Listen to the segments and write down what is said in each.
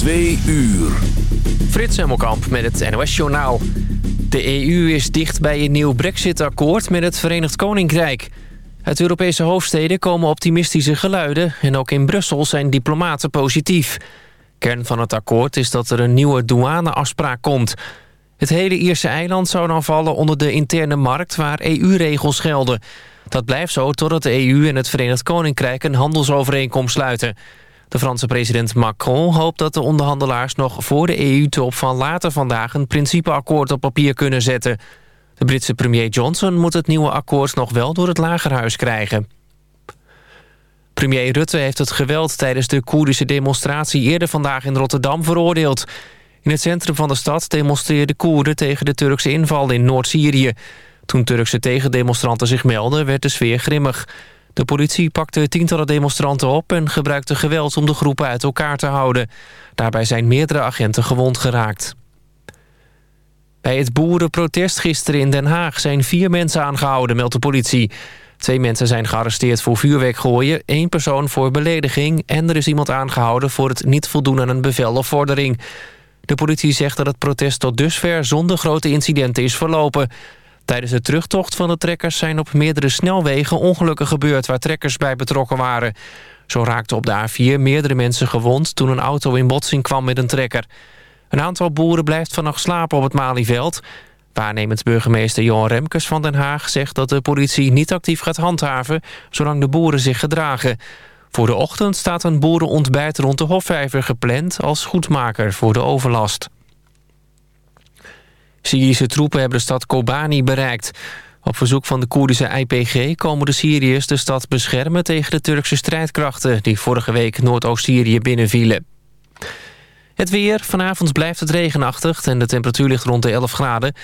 Twee uur. Frits Hemmelkamp met het NOS-journaal. De EU is dicht bij een nieuw brexit-akkoord met het Verenigd Koninkrijk. Uit Europese hoofdsteden komen optimistische geluiden... en ook in Brussel zijn diplomaten positief. Kern van het akkoord is dat er een nieuwe douaneafspraak komt. Het hele Ierse eiland zou dan vallen onder de interne markt... waar EU-regels gelden. Dat blijft zo totdat de EU en het Verenigd Koninkrijk... een handelsovereenkomst sluiten... De Franse president Macron hoopt dat de onderhandelaars nog voor de EU-top van later vandaag een principeakkoord op papier kunnen zetten. De Britse premier Johnson moet het nieuwe akkoord nog wel door het lagerhuis krijgen. Premier Rutte heeft het geweld tijdens de Koerdische demonstratie eerder vandaag in Rotterdam veroordeeld. In het centrum van de stad demonstreerden Koerden tegen de Turkse inval in Noord-Syrië. Toen Turkse tegendemonstranten zich melden werd de sfeer grimmig. De politie pakte tientallen demonstranten op en gebruikte geweld om de groepen uit elkaar te houden. Daarbij zijn meerdere agenten gewond geraakt. Bij het boerenprotest gisteren in Den Haag zijn vier mensen aangehouden, meldt de politie. Twee mensen zijn gearresteerd voor vuurwerk gooien, één persoon voor belediging... en er is iemand aangehouden voor het niet voldoen aan een bevel of vordering. De politie zegt dat het protest tot dusver zonder grote incidenten is verlopen... Tijdens de terugtocht van de trekkers zijn op meerdere snelwegen ongelukken gebeurd waar trekkers bij betrokken waren. Zo raakten op de A4 meerdere mensen gewond toen een auto in botsing kwam met een trekker. Een aantal boeren blijft vannacht slapen op het Malieveld. Waarnemend burgemeester Johan Remkes van Den Haag zegt dat de politie niet actief gaat handhaven zolang de boeren zich gedragen. Voor de ochtend staat een boerenontbijt rond de Hofvijver gepland als goedmaker voor de overlast. Syrische troepen hebben de stad Kobani bereikt. Op verzoek van de Koerdische IPG komen de Syriërs de stad beschermen... tegen de Turkse strijdkrachten die vorige week Noordoost-Syrië binnenvielen. Het weer. Vanavond blijft het regenachtig en de temperatuur ligt rond de 11 graden.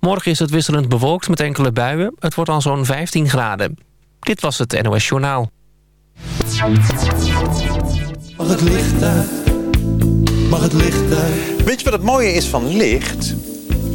Morgen is het wisselend bewolkt met enkele buien. Het wordt al zo'n 15 graden. Dit was het NOS Journaal. Mag het licht uit? Mag het licht uit? Weet je wat het mooie is van licht?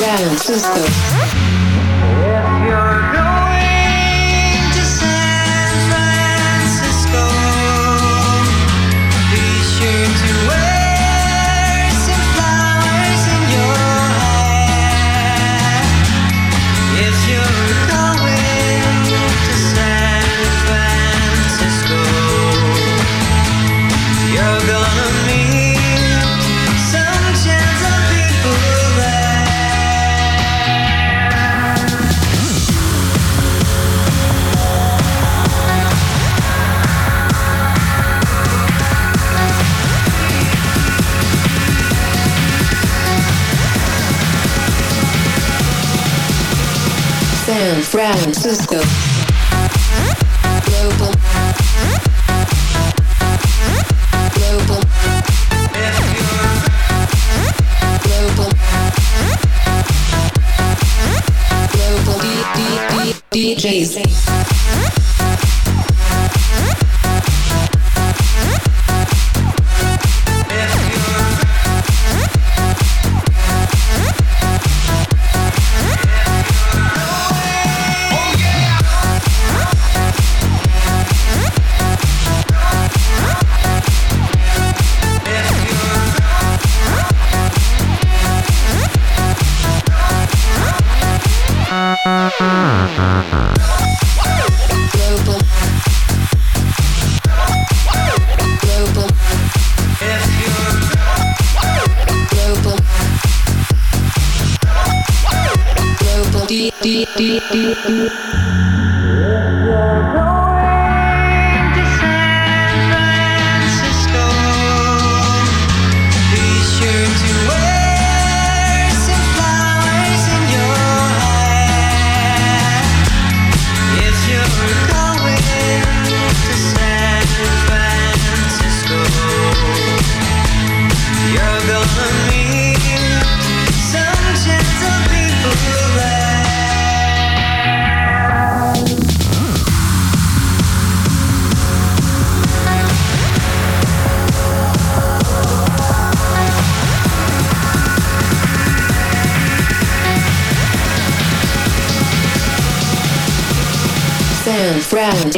Francisco. Francisco. Global. Global. Global. Global DJs. D D D D. to Friends.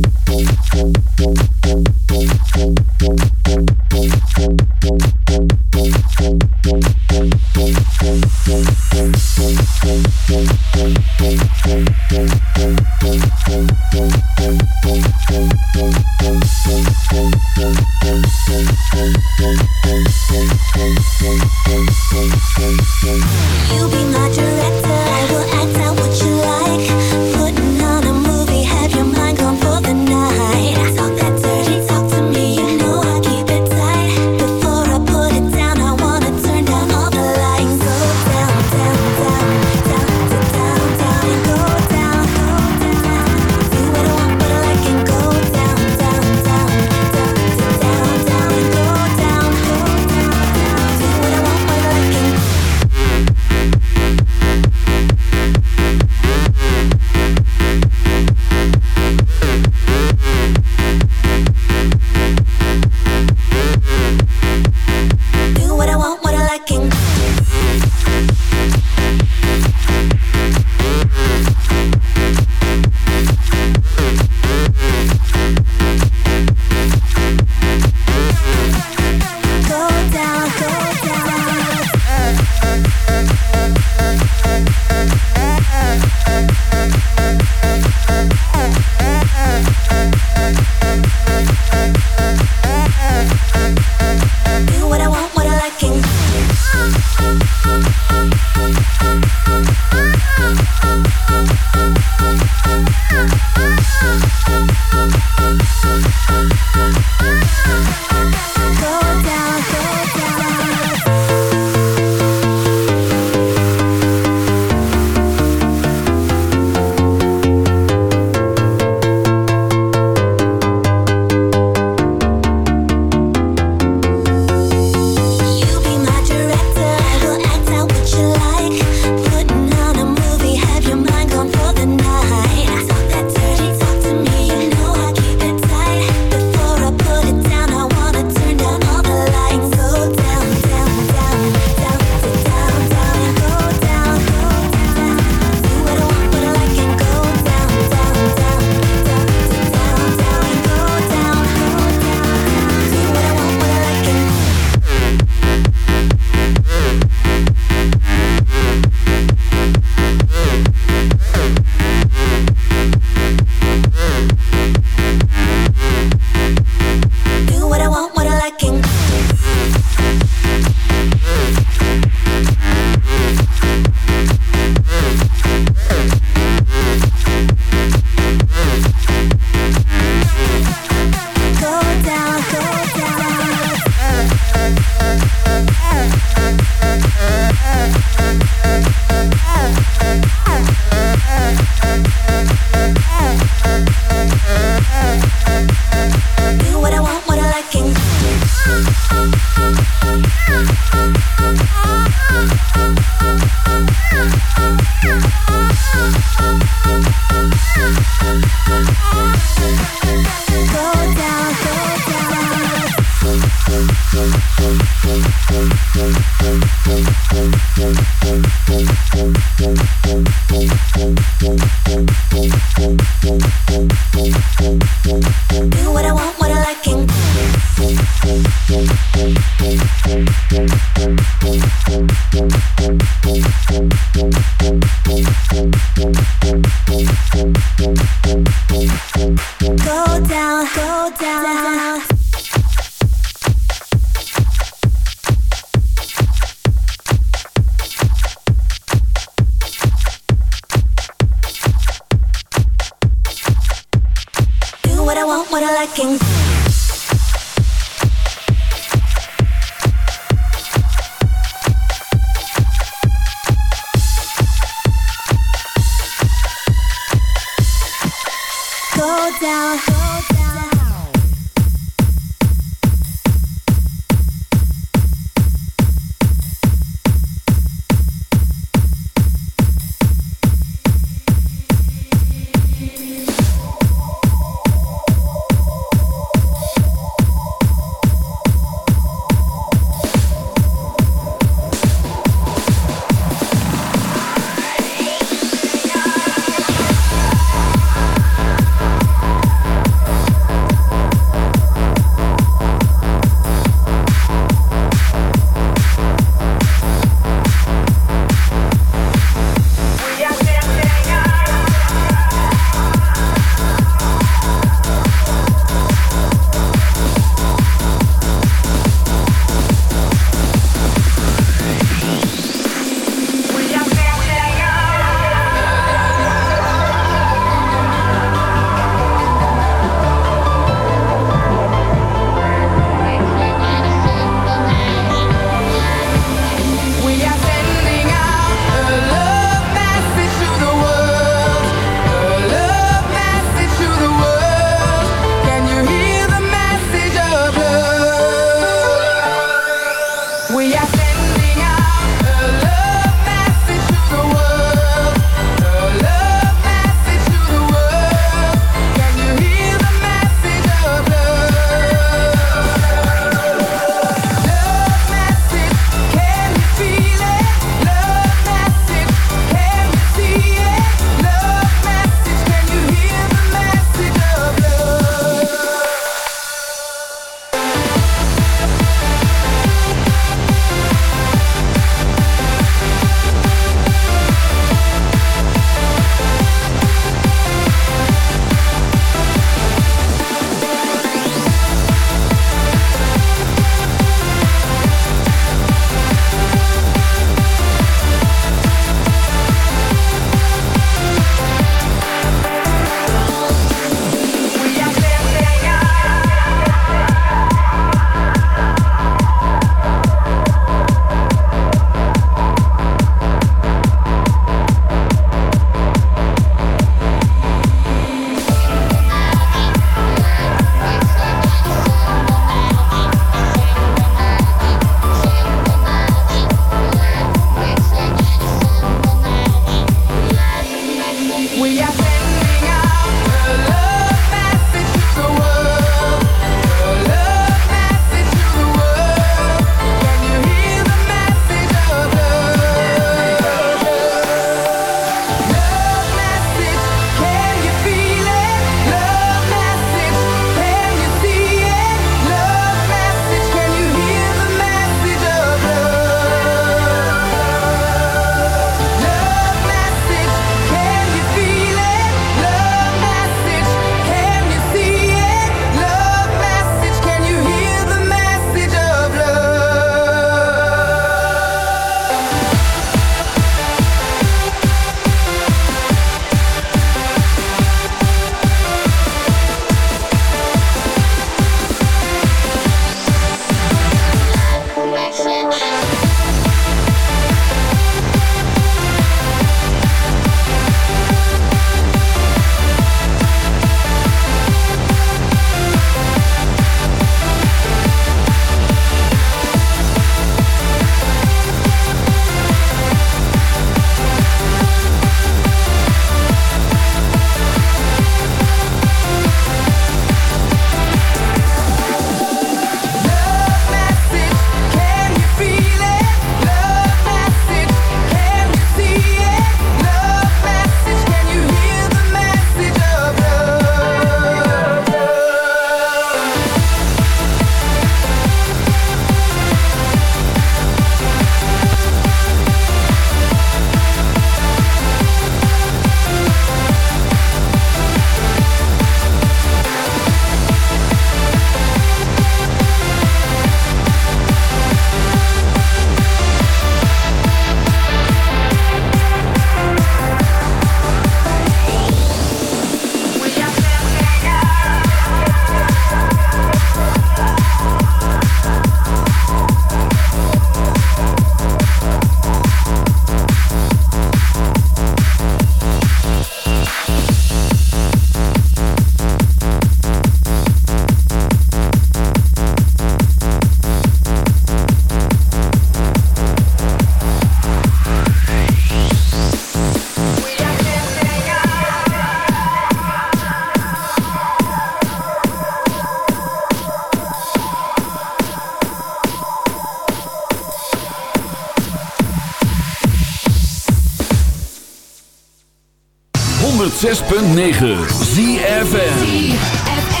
106.9 ZFN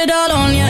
it all on you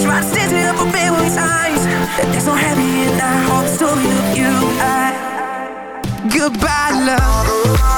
Try to up a times. It's so heavy and I hope it's only you. I goodbye love.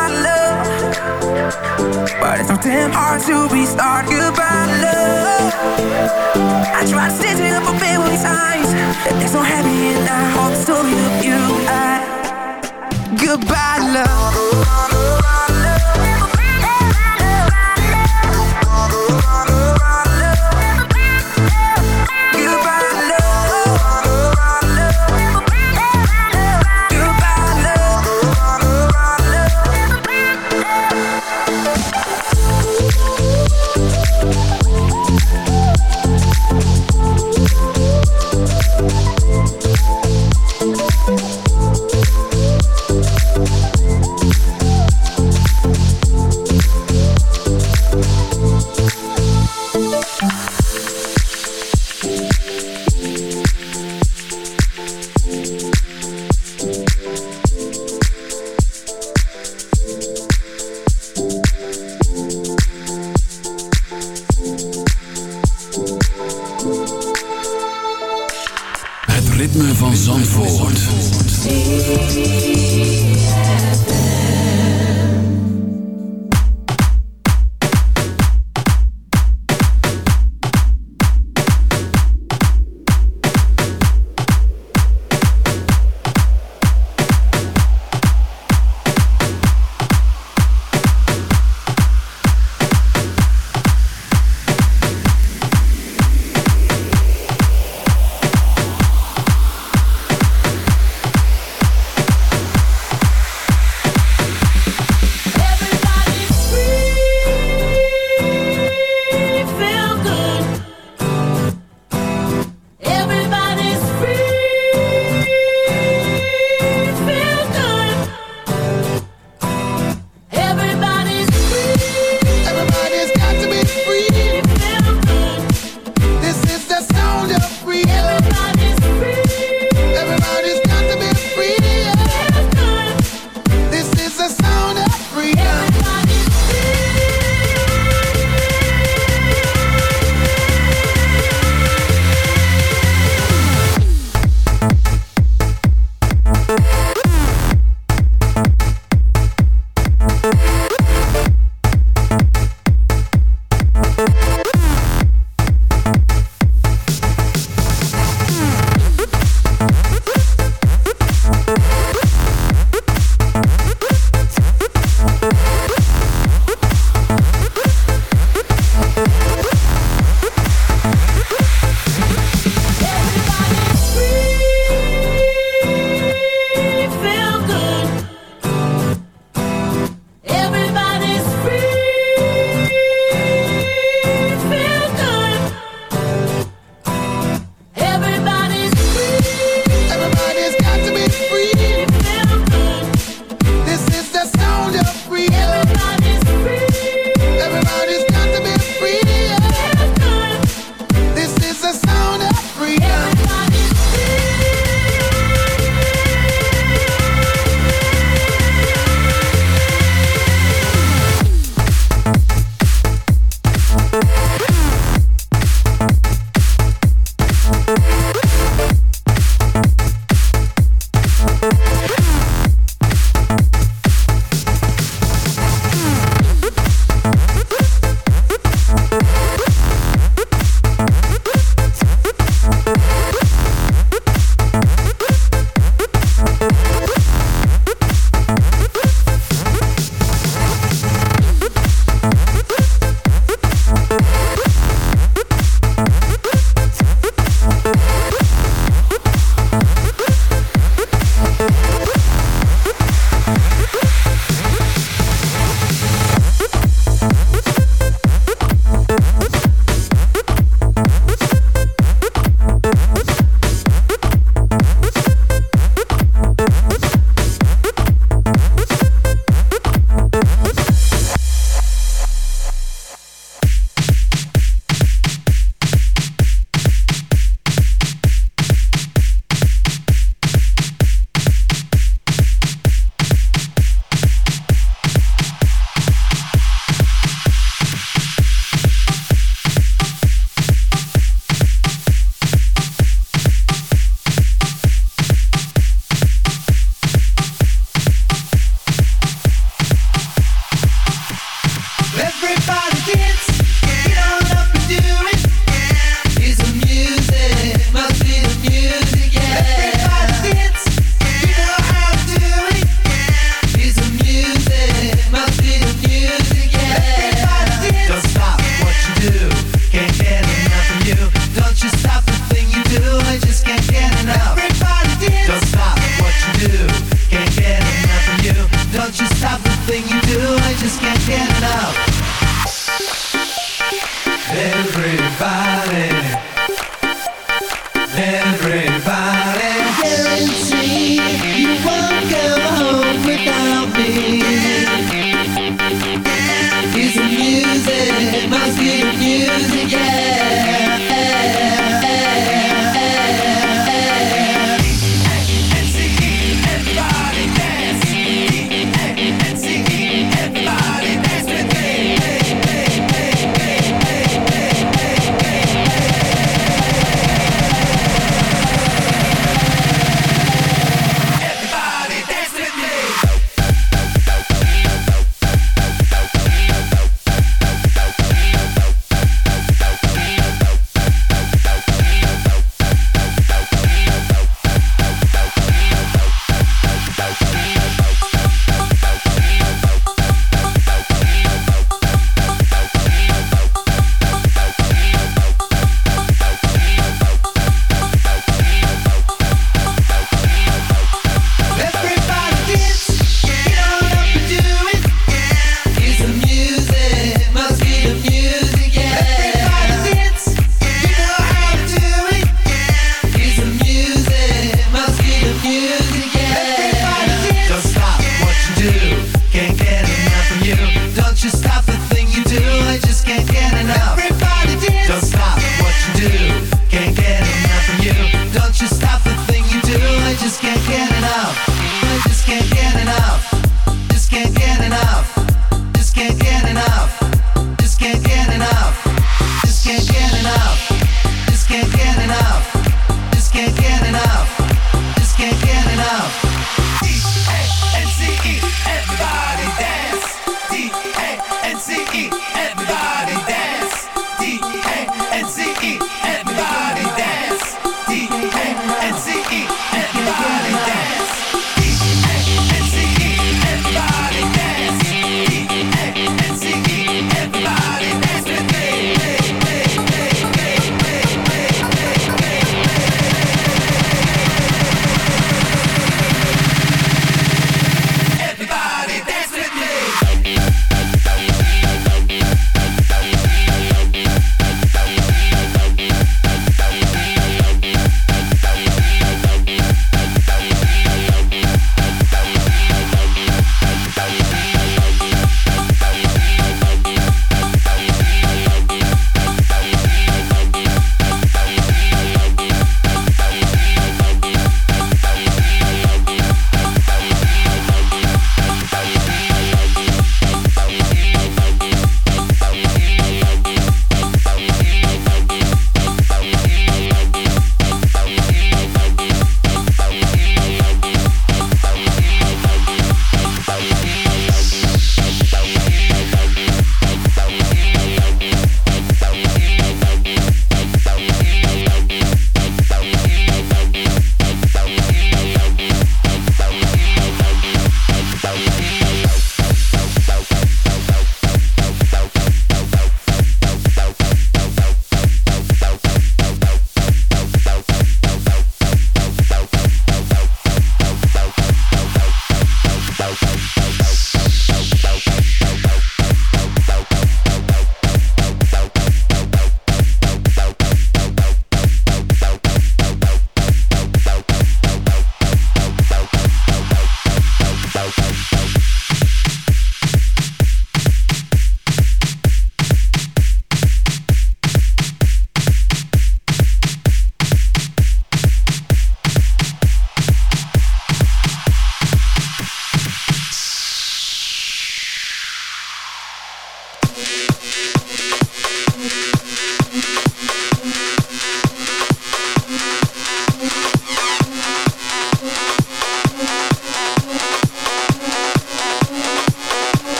But it's so damn hard to be start goodbye love. I try to stay it up a million times. There's no happy and I hope so story you. I goodbye love.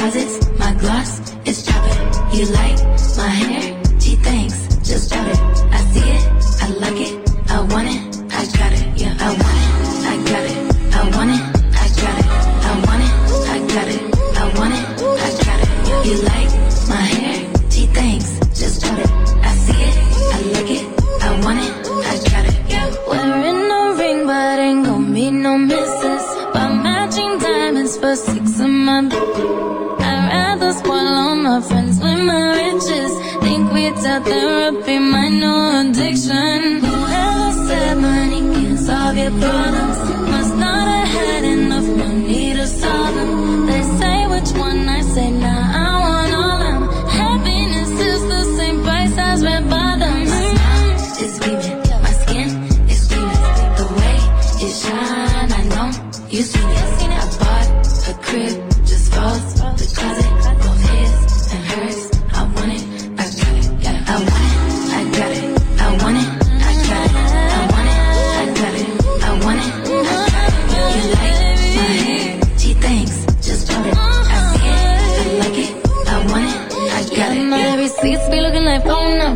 positive.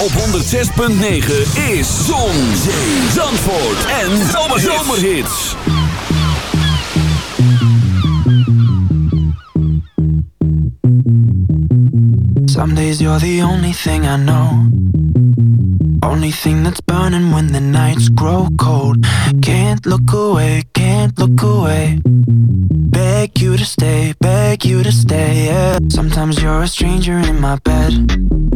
op 106.9 is Zon, Zee, Zandvoort en Zomerhits. Some days you're the only thing I know. Only thing that's burning when the nights grow cold. Can't look away, can't look away. Beg you to stay, beg you to stay, yeah. Sometimes you're a stranger in my bed.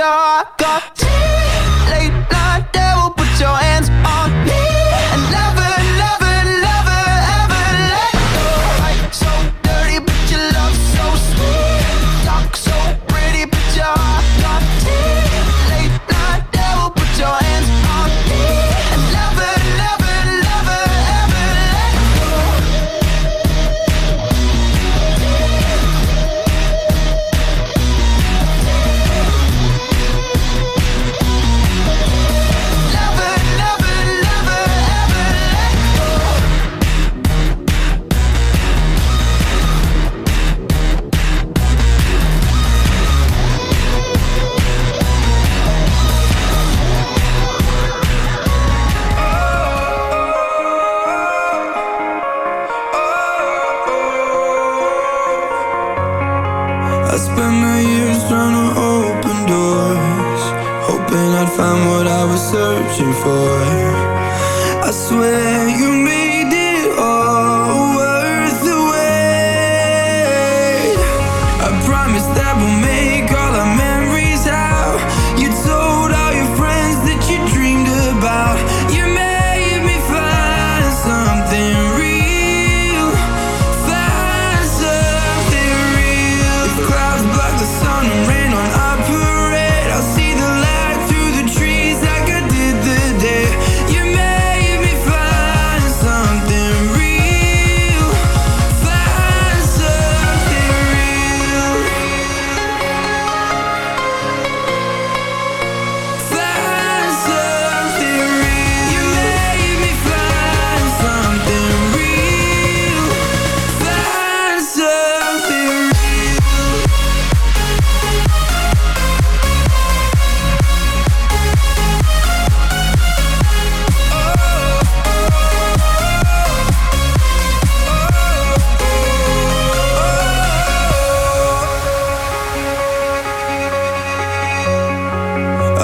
sure I got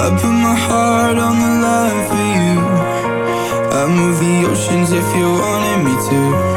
I put my heart on the line for you. I'd move the oceans if you wanted me to.